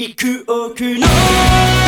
幾億の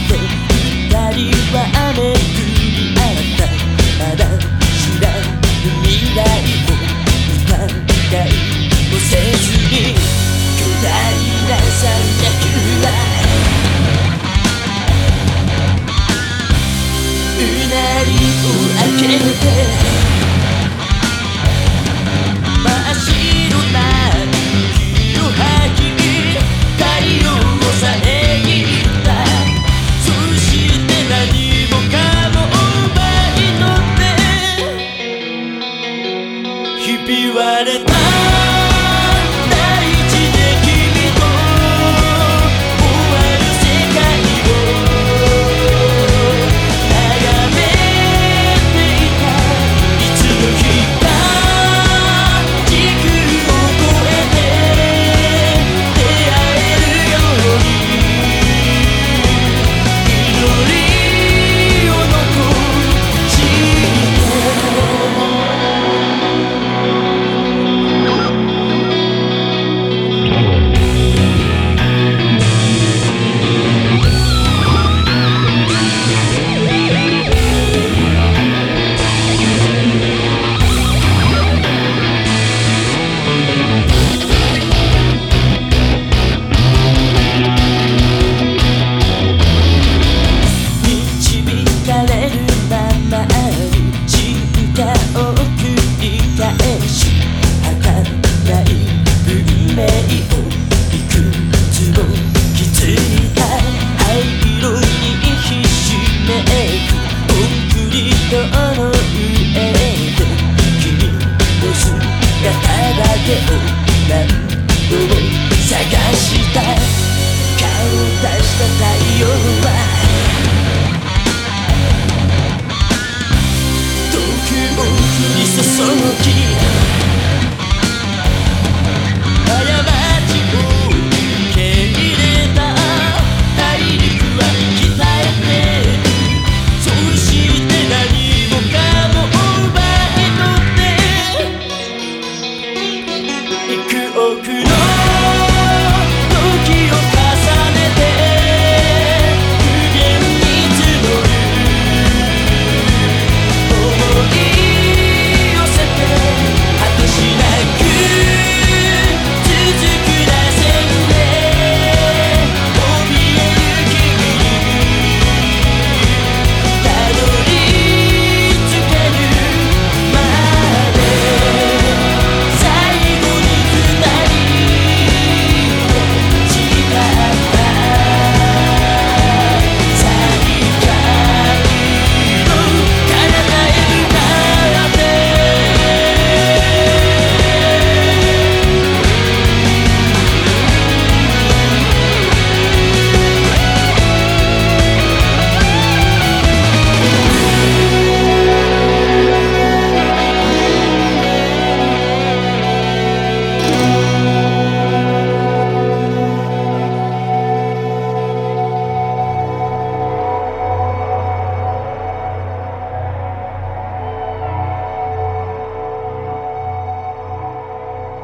消えだけを何度も探した顔を出した太陽は